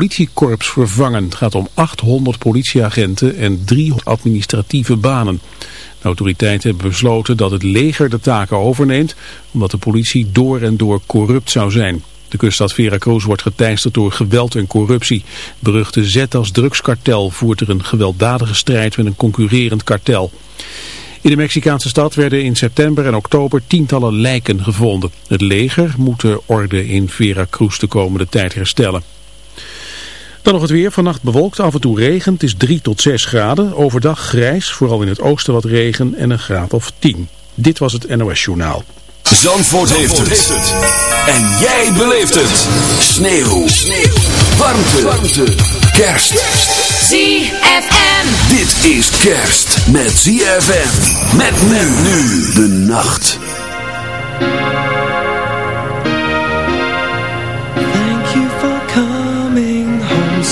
politiekorps vervangen. Gaat om 800 politieagenten en 300 administratieve banen. De autoriteiten hebben besloten dat het leger de taken overneemt, omdat de politie door en door corrupt zou zijn. De kuststad Veracruz wordt geteisterd door geweld en corruptie. Het beruchte Zetas drugskartel voert er een gewelddadige strijd met een concurrerend kartel. In de Mexicaanse stad werden in september en oktober tientallen lijken gevonden. Het leger moet de orde in Veracruz de komende tijd herstellen. Dan nog het weer. Vannacht bewolkt, af en toe regent. Het is 3 tot 6 graden. Overdag grijs, vooral in het oosten wat regen en een graad of 10. Dit was het NOS Journaal. Zandvoort, heeft, het. En jij beleeft het. Sneeuw. Sneeuw. Warmte. Warmte. Kerst. ZFM. Dit is kerst met ZFM. Met men nu de nacht.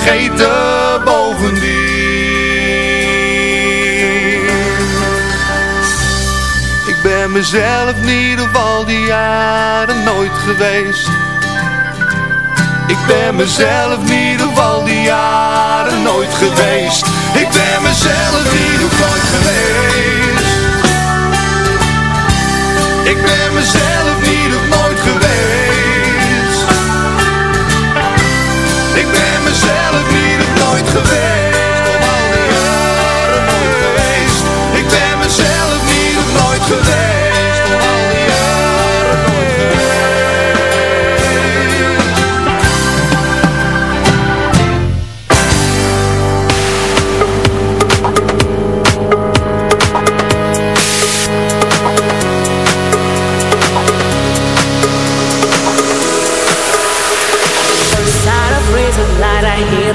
vergeten bovendien. Ben mezelf niet op al die jaren nooit geweest. Ik ben mezelf niet op al die jaren nooit geweest. Ik ben mezelf niet op nooit geweest. Ik ben mezelf niet Ik ben mezelf niet nooit geweest. Op al jaren nooit geweest. Ik ben mezelf niet op nooit geweest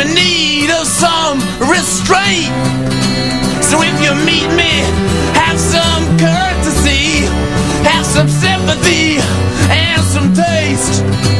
in need of some restraint. So if you meet me, have some courtesy, have some sympathy, and some taste.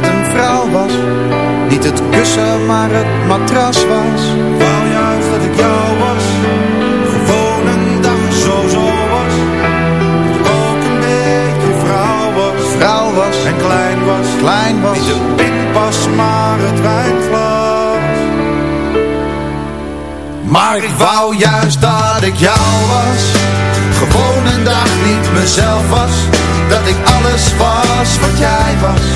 met een vrouw was, niet het kussen maar het matras was. Wou juist dat ik jou was, gewoon een dag zo zo was. Dat ik ook een beetje vrouw was, vrouw was en klein was, klein was. Niet de pinpas maar het wijnglas. Maar ik wou juist dat ik jou was Gewoon een dag niet mezelf was Dat ik alles was wat jij was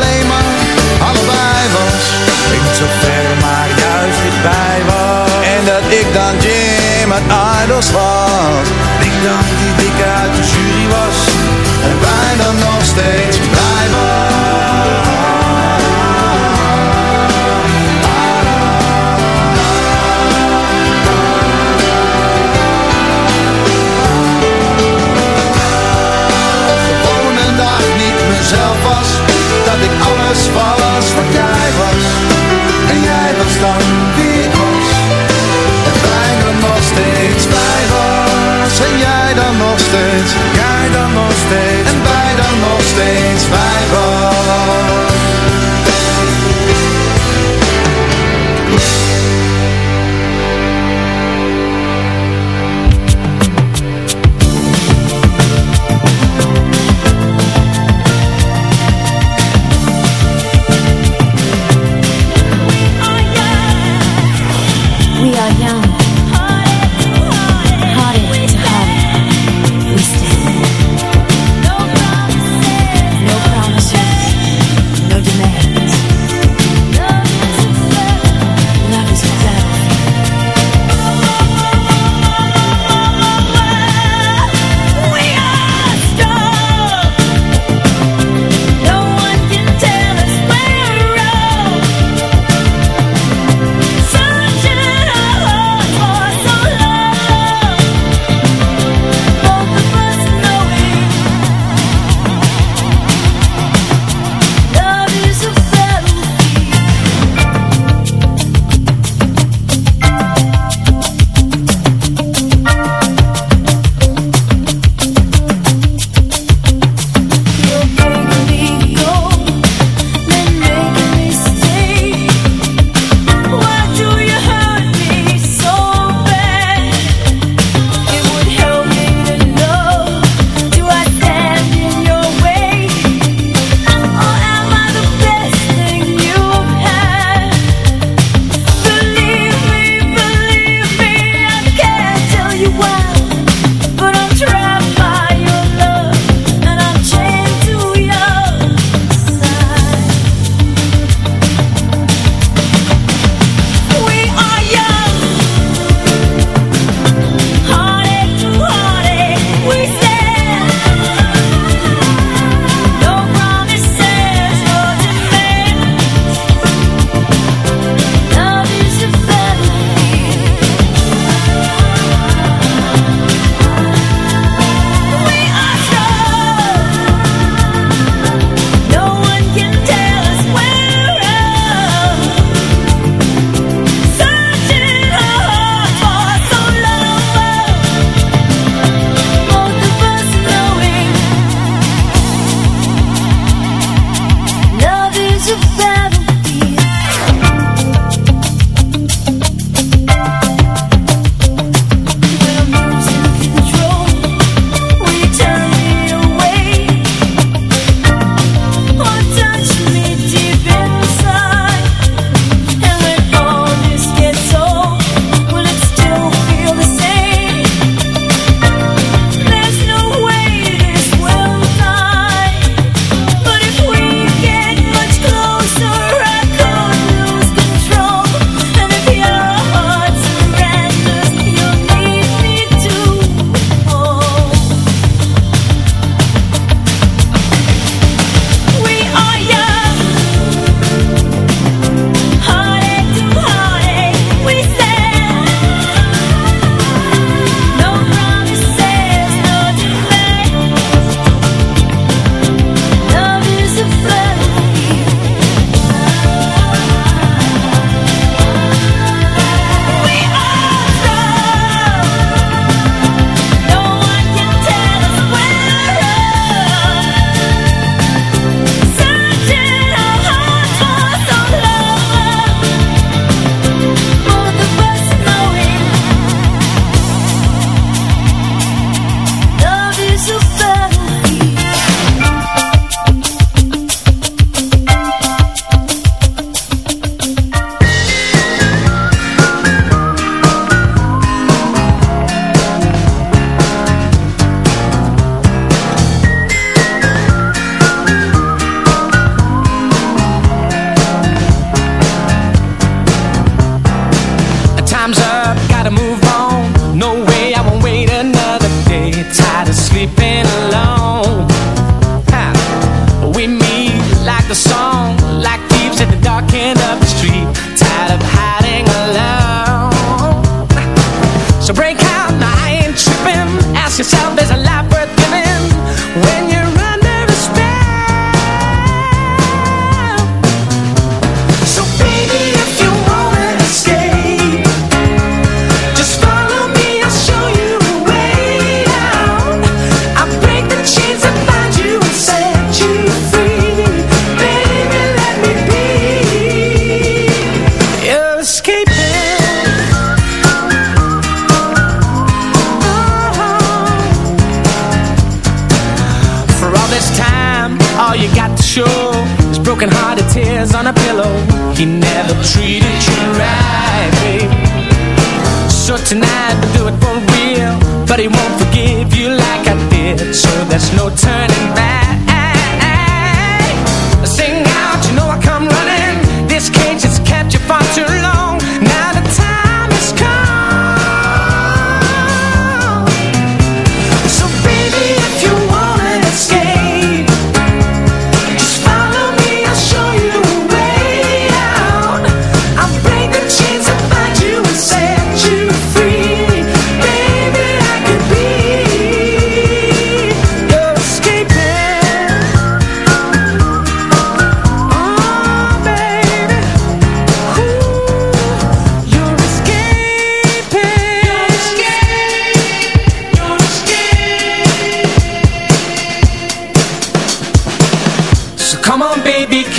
ik dan Jim uit Idols was. Ik dan die dikke uit de jury was. En bijna nog steeds niet mezelf was Dat ik alles was wat jij dan nog steeds, en bij dan nog steeds. Wij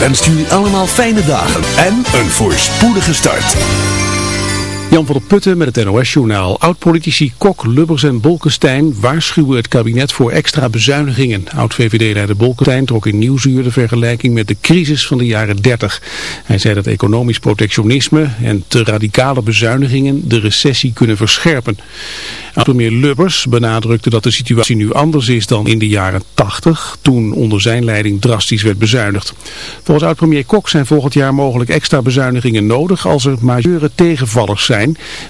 wenst jullie allemaal fijne dagen en een voorspoedige start. Jan van der Putten met het NOS-journaal. Oud-politici Kok, Lubbers en Bolkestein waarschuwen het kabinet voor extra bezuinigingen. Oud-VVD-leider Bolkestein trok in Nieuwsuur de vergelijking met de crisis van de jaren 30. Hij zei dat economisch protectionisme en te radicale bezuinigingen de recessie kunnen verscherpen. Oud-premier Lubbers benadrukte dat de situatie nu anders is dan in de jaren 80, toen onder zijn leiding drastisch werd bezuinigd. Volgens oud-premier Kok zijn volgend jaar mogelijk extra bezuinigingen nodig als er majeure tegenvallers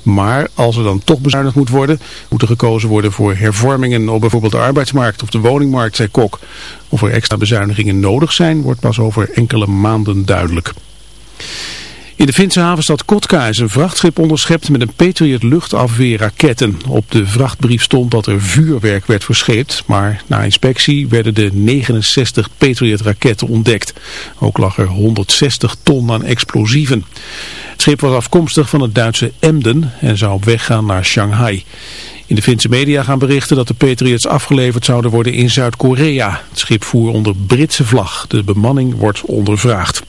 Maar als er dan toch bezuinigd moet worden, moet er gekozen worden voor hervormingen op bijvoorbeeld de arbeidsmarkt of de woningmarkt, zei Kok. Of er extra bezuinigingen nodig zijn, wordt pas over enkele maanden duidelijk. In de Finse havenstad Kotka is een vrachtschip onderschept met een Patriot luchtafweerraketten. Op de vrachtbrief stond dat er vuurwerk werd verscheept, maar na inspectie werden de 69 Patriot raketten ontdekt. Ook lag er 160 ton aan explosieven. Het schip was afkomstig van het Duitse Emden en zou op weg gaan naar Shanghai. In de Finse media gaan berichten dat de Patriots afgeleverd zouden worden in Zuid-Korea. Het schip voer onder Britse vlag. De bemanning wordt ondervraagd.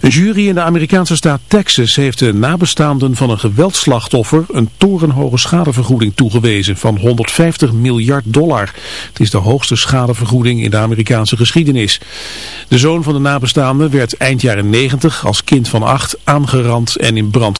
Een jury in de Amerikaanse staat Texas heeft de nabestaanden van een geweldslachtoffer een torenhoge schadevergoeding toegewezen van 150 miljard dollar. Het is de hoogste schadevergoeding in de Amerikaanse geschiedenis. De zoon van de nabestaanden werd eind jaren 90 als kind van acht aangerand en in brand